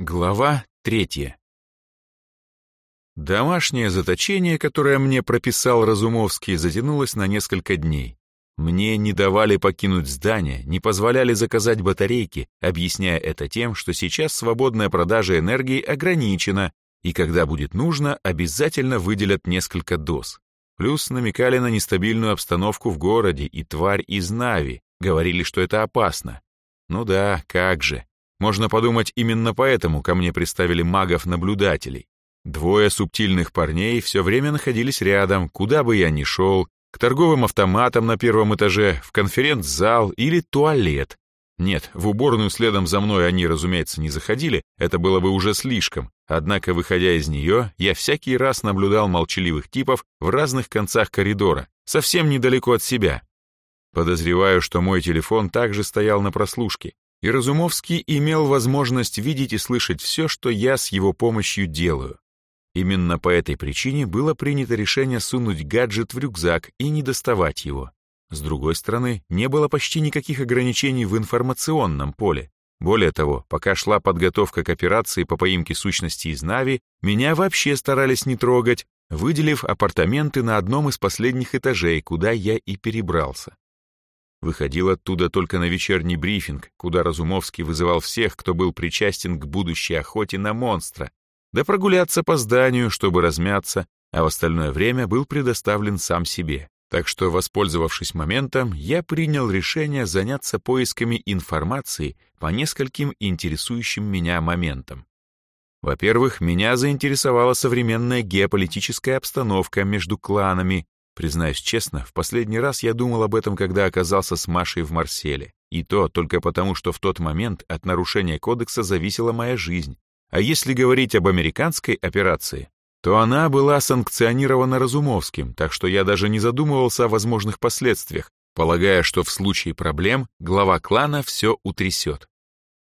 Глава третья. Домашнее заточение, которое мне прописал Разумовский, затянулось на несколько дней. Мне не давали покинуть здание, не позволяли заказать батарейки, объясняя это тем, что сейчас свободная продажа энергии ограничена, и когда будет нужно, обязательно выделят несколько доз. Плюс намекали на нестабильную обстановку в городе и тварь из Нави, говорили, что это опасно. Ну да, как же. Можно подумать, именно поэтому ко мне приставили магов-наблюдателей. Двое субтильных парней все время находились рядом, куда бы я ни шел, к торговым автоматам на первом этаже, в конференц-зал или туалет. Нет, в уборную следом за мной они, разумеется, не заходили, это было бы уже слишком. Однако, выходя из нее, я всякий раз наблюдал молчаливых типов в разных концах коридора, совсем недалеко от себя. Подозреваю, что мой телефон также стоял на прослушке, и Разумовский имел возможность видеть и слышать все, что я с его помощью делаю. Именно по этой причине было принято решение сунуть гаджет в рюкзак и не доставать его. С другой стороны, не было почти никаких ограничений в информационном поле. Более того, пока шла подготовка к операции по поимке сущности из Нави, меня вообще старались не трогать, выделив апартаменты на одном из последних этажей, куда я и перебрался. Выходил оттуда только на вечерний брифинг, куда Разумовский вызывал всех, кто был причастен к будущей охоте на монстра, да прогуляться по зданию, чтобы размяться, а в остальное время был предоставлен сам себе. Так что, воспользовавшись моментом, я принял решение заняться поисками информации по нескольким интересующим меня моментам. Во-первых, меня заинтересовала современная геополитическая обстановка между кланами, Признаюсь честно, в последний раз я думал об этом, когда оказался с Машей в Марселе. И то только потому, что в тот момент от нарушения кодекса зависела моя жизнь. А если говорить об американской операции, то она была санкционирована Разумовским, так что я даже не задумывался о возможных последствиях, полагая, что в случае проблем глава клана все утрясет.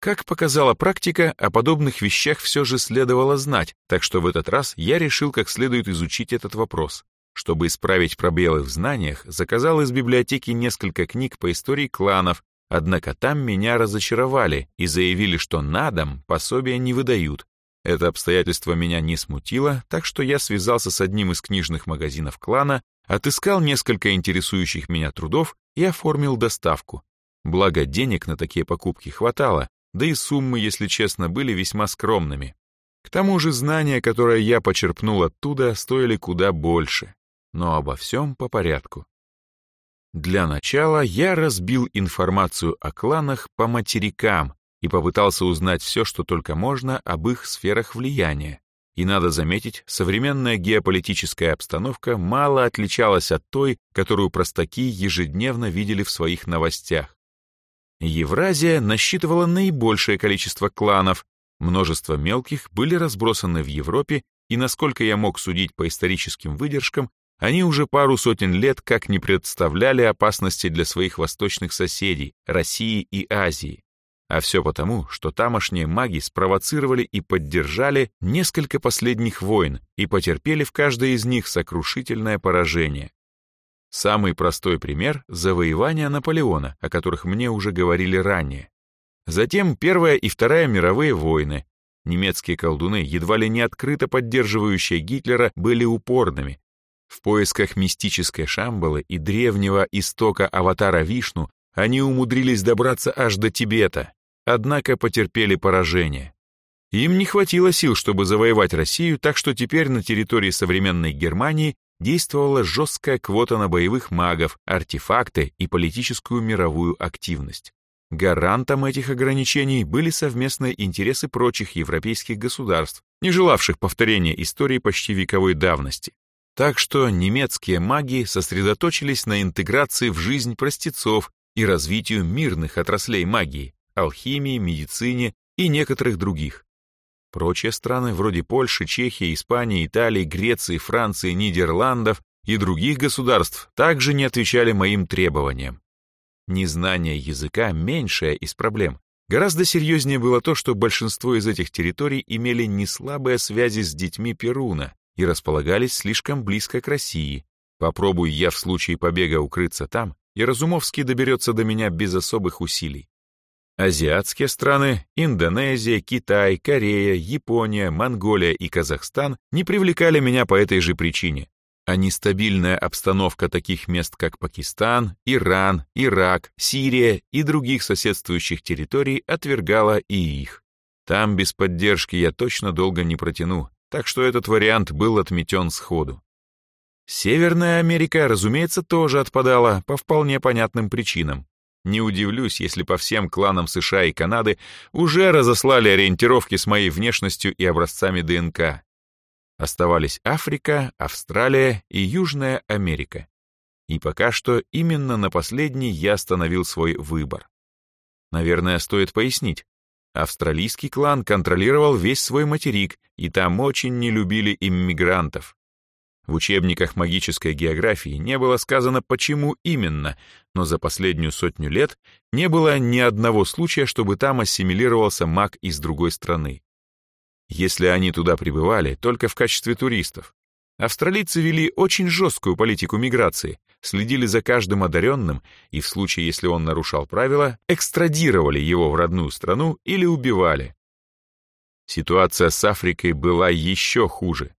Как показала практика, о подобных вещах все же следовало знать, так что в этот раз я решил как следует изучить этот вопрос. Чтобы исправить пробелы в знаниях, заказал из библиотеки несколько книг по истории кланов, однако там меня разочаровали и заявили, что на дом пособия не выдают. Это обстоятельство меня не смутило, так что я связался с одним из книжных магазинов клана, отыскал несколько интересующих меня трудов и оформил доставку. Благо, денег на такие покупки хватало, да и суммы, если честно, были весьма скромными. К тому же знания, которые я почерпнул оттуда, стоили куда больше но обо всем по порядку. Для начала я разбил информацию о кланах по материкам и попытался узнать все, что только можно об их сферах влияния. И надо заметить, современная геополитическая обстановка мало отличалась от той, которую простаки ежедневно видели в своих новостях. Евразия насчитывала наибольшее количество кланов, множество мелких были разбросаны в Европе, и, насколько я мог судить по историческим выдержкам, они уже пару сотен лет как не представляли опасности для своих восточных соседей, России и Азии. А все потому, что тамошние маги спровоцировали и поддержали несколько последних войн и потерпели в каждой из них сокрушительное поражение. Самый простой пример — завоевания Наполеона, о которых мне уже говорили ранее. Затем Первая и Вторая мировые войны. Немецкие колдуны, едва ли не открыто поддерживающие Гитлера, были упорными, в поисках мистической Шамбалы и древнего истока аватара Вишну они умудрились добраться аж до Тибета, однако потерпели поражение. Им не хватило сил, чтобы завоевать Россию, так что теперь на территории современной Германии действовала жесткая квота на боевых магов, артефакты и политическую мировую активность. Гарантом этих ограничений были совместные интересы прочих европейских государств, не желавших повторения истории почти вековой давности. Так что немецкие маги сосредоточились на интеграции в жизнь простецов и развитию мирных отраслей магии, алхимии, медицине и некоторых других. Прочие страны вроде Польши, Чехии, Испании, Италии, Греции, Франции, Нидерландов и других государств также не отвечали моим требованиям. Незнание языка — меньшая из проблем. Гораздо серьезнее было то, что большинство из этих территорий имели неслабые связи с детьми Перуна, и располагались слишком близко к России. Попробуй я в случае побега укрыться там, и Разумовский доберется до меня без особых усилий. Азиатские страны — Индонезия, Китай, Корея, Япония, Монголия и Казахстан — не привлекали меня по этой же причине. А нестабильная обстановка таких мест, как Пакистан, Иран, Ирак, Сирия и других соседствующих территорий отвергала и их. Там без поддержки я точно долго не протяну, так что этот вариант был отметен сходу. Северная Америка, разумеется, тоже отпадала по вполне понятным причинам. Не удивлюсь, если по всем кланам США и Канады уже разослали ориентировки с моей внешностью и образцами ДНК. Оставались Африка, Австралия и Южная Америка. И пока что именно на последний я остановил свой выбор. Наверное, стоит пояснить. Австралийский клан контролировал весь свой материк, и там очень не любили иммигрантов. В учебниках магической географии не было сказано, почему именно, но за последнюю сотню лет не было ни одного случая, чтобы там ассимилировался маг из другой страны. Если они туда прибывали, только в качестве туристов. Австралийцы вели очень жесткую политику миграции, следили за каждым одаренным и в случае, если он нарушал правила, экстрадировали его в родную страну или убивали. Ситуация с Африкой была еще хуже.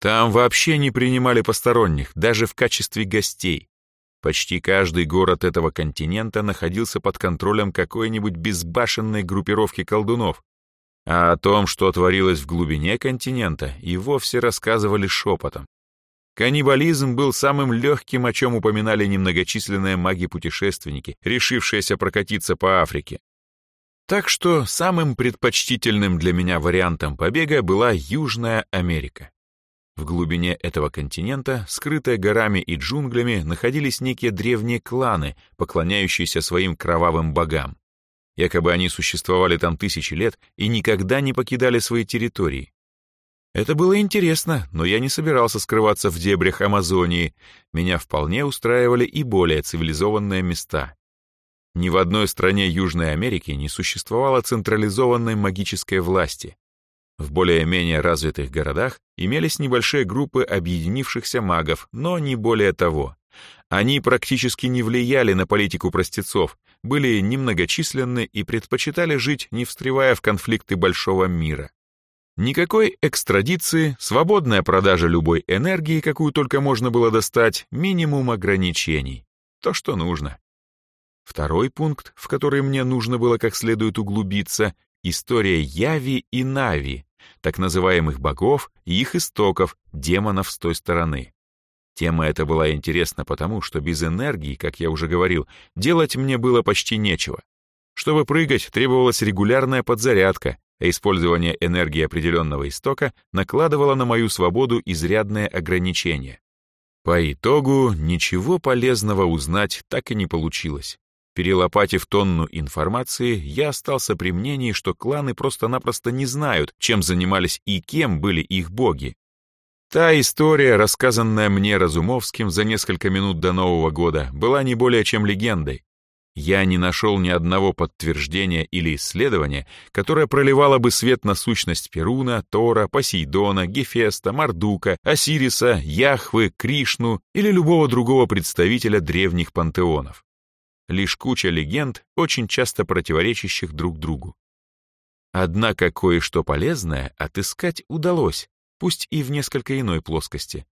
Там вообще не принимали посторонних, даже в качестве гостей. Почти каждый город этого континента находился под контролем какой-нибудь безбашенной группировки колдунов, а о том, что творилось в глубине континента, и вовсе рассказывали шепотом. Каннибализм был самым легким, о чем упоминали немногочисленные маги-путешественники, решившиеся прокатиться по Африке. Так что самым предпочтительным для меня вариантом побега была Южная Америка. В глубине этого континента, скрытые горами и джунглями, находились некие древние кланы, поклоняющиеся своим кровавым богам. Якобы они существовали там тысячи лет и никогда не покидали свои территории. Это было интересно, но я не собирался скрываться в дебрях Амазонии. Меня вполне устраивали и более цивилизованные места. Ни в одной стране Южной Америки не существовало централизованной магической власти. В более-менее развитых городах имелись небольшие группы объединившихся магов, но не более того. Они практически не влияли на политику простецов, были немногочисленны и предпочитали жить, не встревая в конфликты большого мира. Никакой экстрадиции, свободная продажа любой энергии, какую только можно было достать, минимум ограничений. То, что нужно. Второй пункт, в который мне нужно было как следует углубиться, история Яви и Нави, так называемых богов и их истоков, демонов с той стороны. Тема эта была интересна потому, что без энергии, как я уже говорил, делать мне было почти нечего. Чтобы прыгать, требовалась регулярная подзарядка, а использование энергии определенного истока накладывало на мою свободу изрядные ограничения. По итогу ничего полезного узнать так и не получилось. Перелопатив тонну информации, я остался при мнении, что кланы просто-напросто не знают, чем занимались и кем были их боги. Та история, рассказанная мне Разумовским за несколько минут до Нового года, была не более чем легендой. Я не нашел ни одного подтверждения или исследования, которое проливало бы свет на сущность Перуна, Тора, Посейдона, Гефеста, Мардука, Осириса, Яхвы, Кришну или любого другого представителя древних пантеонов лишь куча легенд, очень часто противоречащих друг другу. Однако кое-что полезное отыскать удалось, пусть и в несколько иной плоскости.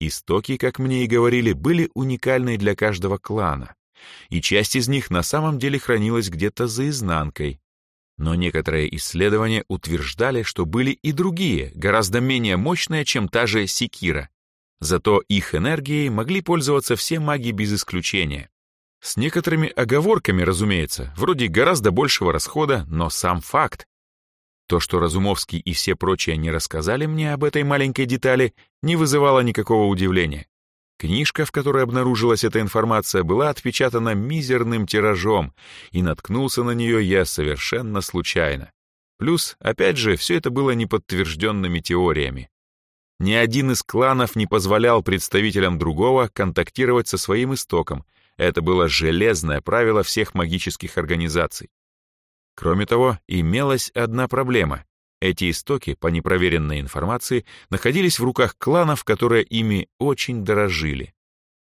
Истоки, как мне и говорили, были уникальны для каждого клана, и часть из них на самом деле хранилась где-то за изнанкой. Но некоторые исследования утверждали, что были и другие, гораздо менее мощные, чем та же секира. Зато их энергией могли пользоваться все маги без исключения. С некоторыми оговорками, разумеется, вроде гораздо большего расхода, но сам факт. То, что Разумовский и все прочие не рассказали мне об этой маленькой детали, не вызывало никакого удивления. Книжка, в которой обнаружилась эта информация, была отпечатана мизерным тиражом, и наткнулся на нее я совершенно случайно. Плюс, опять же, все это было неподтвержденными теориями. Ни один из кланов не позволял представителям другого контактировать со своим истоком, это было железное правило всех магических организаций. Кроме того, имелась одна проблема. Эти истоки, по непроверенной информации, находились в руках кланов, которые ими очень дорожили.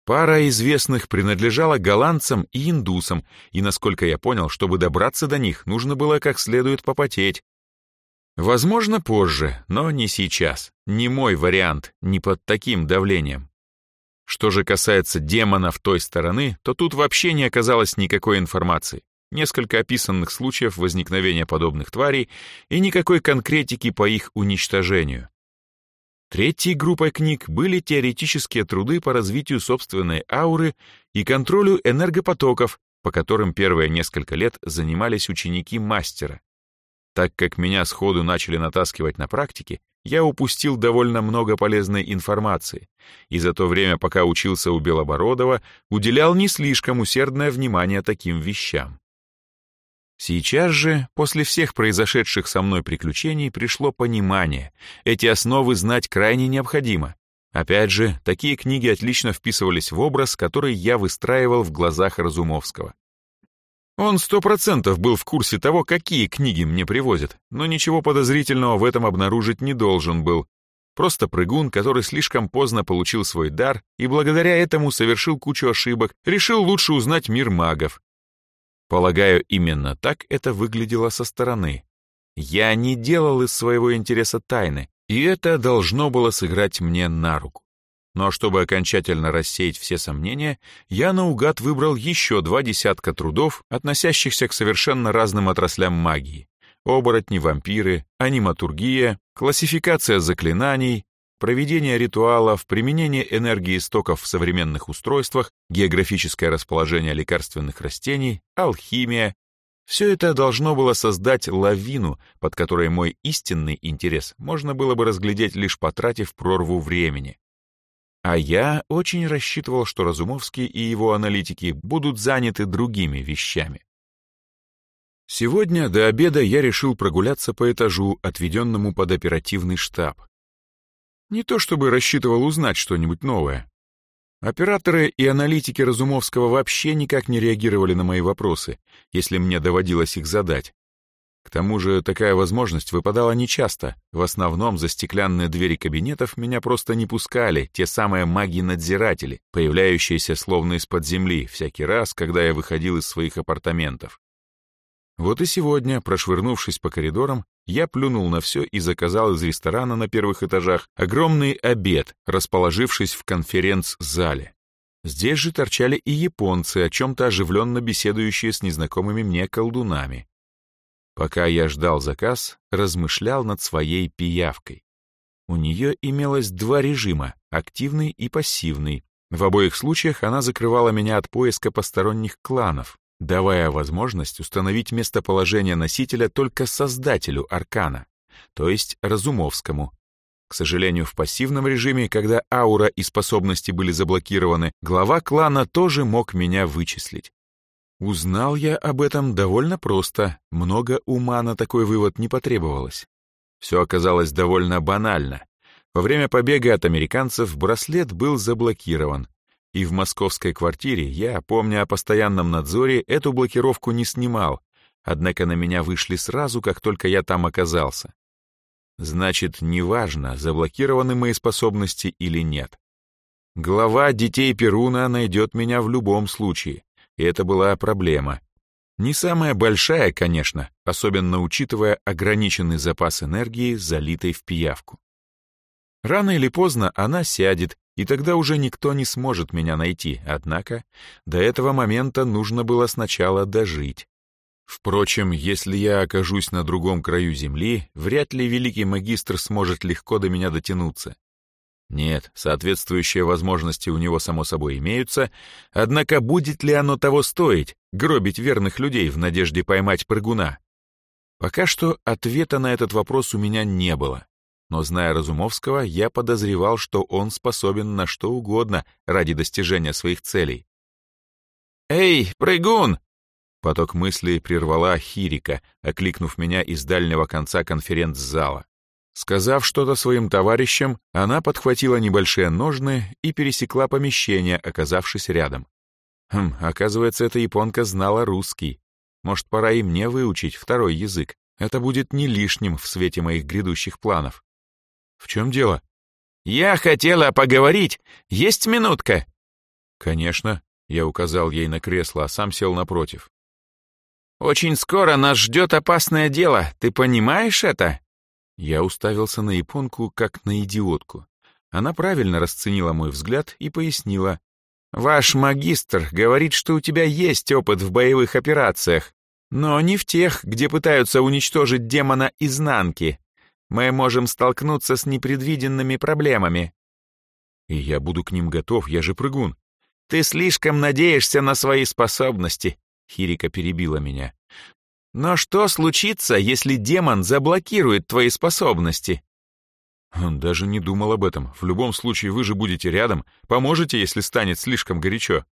Пара известных принадлежала голландцам и индусам, и, насколько я понял, чтобы добраться до них, нужно было как следует попотеть. Возможно, позже, но не сейчас. Не мой вариант, не под таким давлением. Что же касается демонов той стороны, то тут вообще не оказалось никакой информации. Несколько описанных случаев возникновения подобных тварей и никакой конкретики по их уничтожению. Третьей группой книг были теоретические труды по развитию собственной ауры и контролю энергопотоков, по которым первые несколько лет занимались ученики мастера. Так как меня сходу начали натаскивать на практике, я упустил довольно много полезной информации, и за то время, пока учился у Белобородова, уделял не слишком усердное внимание таким вещам. Сейчас же, после всех произошедших со мной приключений, пришло понимание. Эти основы знать крайне необходимо. Опять же, такие книги отлично вписывались в образ, который я выстраивал в глазах Разумовского. Он сто процентов был в курсе того, какие книги мне привозят, но ничего подозрительного в этом обнаружить не должен был. Просто прыгун, который слишком поздно получил свой дар и благодаря этому совершил кучу ошибок, решил лучше узнать мир магов, Полагаю, именно так это выглядело со стороны. Я не делал из своего интереса тайны, и это должно было сыграть мне на руку. Но чтобы окончательно рассеять все сомнения, я наугад выбрал еще два десятка трудов, относящихся к совершенно разным отраслям магии. Оборотни, вампиры, аниматургия, классификация заклинаний, проведение ритуалов, применение энергии истоков в современных устройствах, географическое расположение лекарственных растений, алхимия. Все это должно было создать лавину, под которой мой истинный интерес можно было бы разглядеть, лишь потратив прорву времени. А я очень рассчитывал, что Разумовский и его аналитики будут заняты другими вещами. Сегодня до обеда я решил прогуляться по этажу, отведенному под оперативный штаб. Не то чтобы рассчитывал узнать что-нибудь новое. Операторы и аналитики Разумовского вообще никак не реагировали на мои вопросы, если мне доводилось их задать. К тому же такая возможность выпадала нечасто. В основном за стеклянные двери кабинетов меня просто не пускали те самые маги-надзиратели, появляющиеся словно из-под земли всякий раз, когда я выходил из своих апартаментов. Вот и сегодня, прошвырнувшись по коридорам, я плюнул на все и заказал из ресторана на первых этажах огромный обед, расположившись в конференц-зале. Здесь же торчали и японцы, о чем-то оживленно беседующие с незнакомыми мне колдунами. Пока я ждал заказ, размышлял над своей пиявкой. У нее имелось два режима — активный и пассивный. В обоих случаях она закрывала меня от поиска посторонних кланов, давая возможность установить местоположение носителя только создателю аркана, то есть Разумовскому. К сожалению, в пассивном режиме, когда аура и способности были заблокированы, глава клана тоже мог меня вычислить. Узнал я об этом довольно просто, много ума на такой вывод не потребовалось. Все оказалось довольно банально. Во время побега от американцев браслет был заблокирован, и в московской квартире я, помня о постоянном надзоре, эту блокировку не снимал, однако на меня вышли сразу, как только я там оказался. Значит, неважно, заблокированы мои способности или нет. Глава детей Перуна найдет меня в любом случае, и это была проблема. Не самая большая, конечно, особенно учитывая ограниченный запас энергии, залитой в пиявку. Рано или поздно она сядет, и тогда уже никто не сможет меня найти, однако до этого момента нужно было сначала дожить. Впрочем, если я окажусь на другом краю земли, вряд ли великий магистр сможет легко до меня дотянуться. Нет, соответствующие возможности у него, само собой, имеются, однако будет ли оно того стоить, гробить верных людей в надежде поймать прыгуна? Пока что ответа на этот вопрос у меня не было но, зная Разумовского, я подозревал, что он способен на что угодно ради достижения своих целей. «Эй, прыгун!» Поток мыслей прервала Хирика, окликнув меня из дальнего конца конференц-зала. Сказав что-то своим товарищам, она подхватила небольшие ножны и пересекла помещение, оказавшись рядом. Хм, оказывается, эта японка знала русский. Может, пора и мне выучить второй язык. Это будет не лишним в свете моих грядущих планов. «В чем дело?» «Я хотела поговорить. Есть минутка?» Конечно, я указал ей на кресло, а сам сел напротив. «Очень скоро нас ждет опасное дело, ты понимаешь это?» Я уставился на японку, как на идиотку. Она правильно расценила мой взгляд и пояснила. «Ваш магистр говорит, что у тебя есть опыт в боевых операциях, но не в тех, где пытаются уничтожить демона изнанки. Мы можем столкнуться с непредвиденными проблемами». «И я буду к ним готов, я же прыгун». «Ты слишком надеешься на свои способности», — Хирика перебила меня. «Но что случится, если демон заблокирует твои способности?» Он даже не думал об этом. В любом случае вы же будете рядом, поможете, если станет слишком горячо.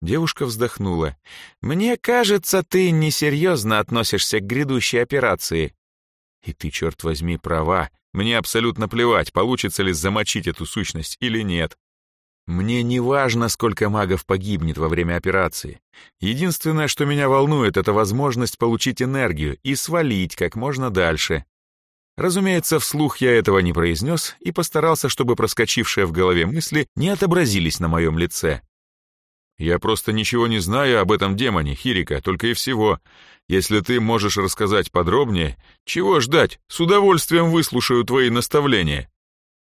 Девушка вздохнула. «Мне кажется, ты несерьезно относишься к грядущей операции». «И ты, черт возьми, права. Мне абсолютно плевать, получится ли замочить эту сущность или нет. Мне не важно, сколько магов погибнет во время операции. Единственное, что меня волнует, это возможность получить энергию и свалить как можно дальше. Разумеется, вслух я этого не произнес и постарался, чтобы проскочившие в голове мысли не отобразились на моем лице. «Я просто ничего не знаю об этом демоне, Хирика, только и всего. Если ты можешь рассказать подробнее, чего ждать? С удовольствием выслушаю твои наставления».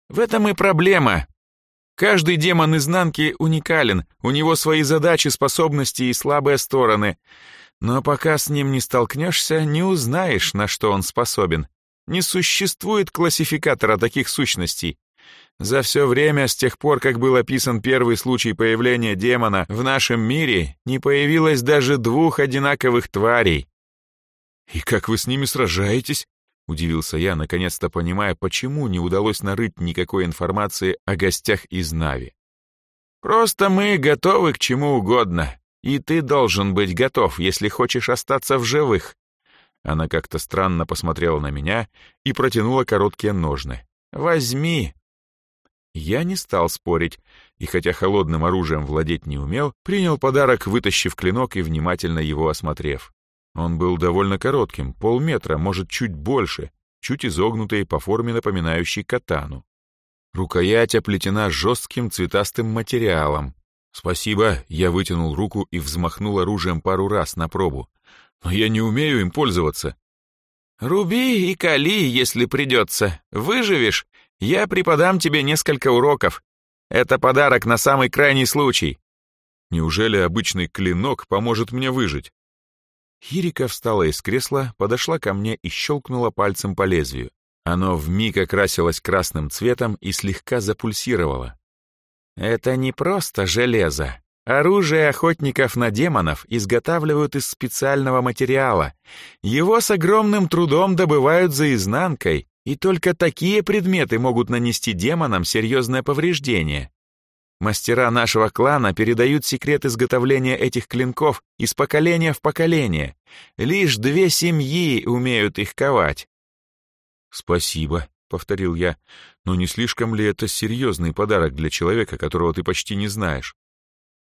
«В этом и проблема. Каждый демон изнанки уникален, у него свои задачи, способности и слабые стороны. Но пока с ним не столкнешься, не узнаешь, на что он способен. Не существует классификатора таких сущностей. За все время, с тех пор, как был описан первый случай появления демона в нашем мире, не появилось даже двух одинаковых тварей. «И как вы с ними сражаетесь?» — удивился я, наконец-то понимая, почему не удалось нарыть никакой информации о гостях из Нави. «Просто мы готовы к чему угодно, и ты должен быть готов, если хочешь остаться в живых», она как-то странно посмотрела на меня и протянула короткие ножны. «Возьми!» Я не стал спорить, и хотя холодным оружием владеть не умел, принял подарок, вытащив клинок и внимательно его осмотрев. Он был довольно коротким, полметра, может, чуть больше, чуть изогнутый, по форме напоминающий катану. Рукоять оплетена жестким цветастым материалом. «Спасибо», — я вытянул руку и взмахнул оружием пару раз на пробу. Но я не умею им пользоваться. Руби и кали, если придется. Выживешь, я преподам тебе несколько уроков. Это подарок на самый крайний случай. Неужели обычный клинок поможет мне выжить? Хирика встала из кресла, подошла ко мне и щелкнула пальцем по лезвию. Оно вмиг окрасилось красным цветом и слегка запульсировало. «Это не просто железо. Оружие охотников на демонов изготавливают из специального материала. Его с огромным трудом добывают за изнанкой, и только такие предметы могут нанести демонам серьезное повреждение. Мастера нашего клана передают секрет изготовления этих клинков из поколения в поколение. Лишь две семьи умеют их ковать. «Спасибо», — повторил я, — «но не слишком ли это серьезный подарок для человека, которого ты почти не знаешь?»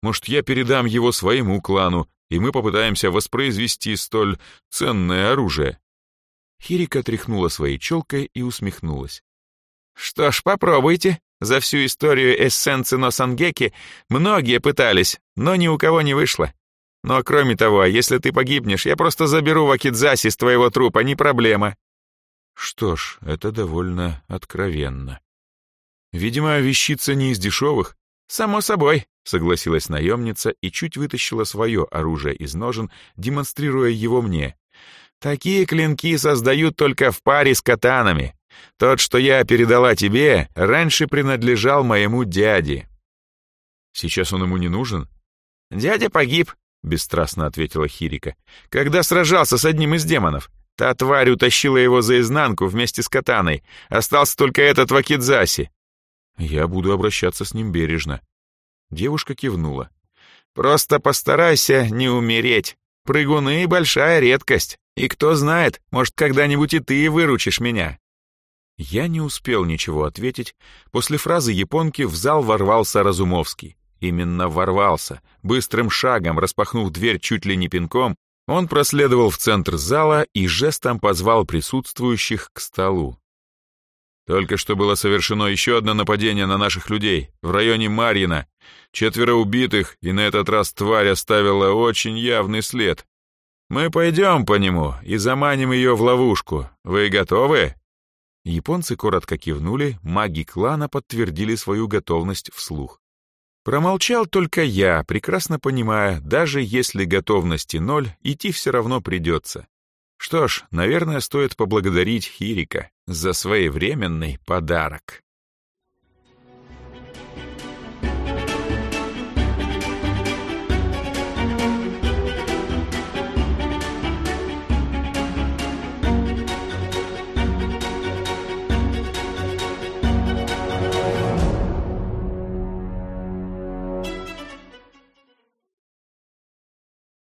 Может, я передам его своему клану, и мы попытаемся воспроизвести столь ценное оружие». Хирика тряхнула своей челкой и усмехнулась. «Что ж, попробуйте. За всю историю эссенции Носангеки многие пытались, но ни у кого не вышло. Но кроме того, если ты погибнешь, я просто заберу Вакидзаси с твоего трупа, не проблема». Что ж, это довольно откровенно. Видимо, вещица не из дешевых. Само собой, — согласилась наемница и чуть вытащила свое оружие из ножен, демонстрируя его мне. «Такие клинки создают только в паре с катанами. Тот, что я передала тебе, раньше принадлежал моему дяде». «Сейчас он ему не нужен?» «Дядя погиб», — бесстрастно ответила Хирика, «когда сражался с одним из демонов. Та тварь утащила его за изнанку вместе с катаной. Остался только этот Вакидзаси». «Я буду обращаться с ним бережно», Девушка кивнула. «Просто постарайся не умереть. Прыгуны — большая редкость. И кто знает, может, когда-нибудь и ты выручишь меня». Я не успел ничего ответить. После фразы японки в зал ворвался Разумовский. Именно ворвался. Быстрым шагом, распахнув дверь чуть ли не пинком, он проследовал в центр зала и жестом позвал присутствующих к столу. Только что было совершено еще одно нападение на наших людей в районе Марьина. Четверо убитых, и на этот раз тварь оставила очень явный след. Мы пойдем по нему и заманим ее в ловушку. Вы готовы?» Японцы коротко кивнули, маги клана подтвердили свою готовность вслух. Промолчал только я, прекрасно понимая, даже если готовности ноль, идти все равно придется. Что ж, наверное, стоит поблагодарить Хирика за своевременный подарок.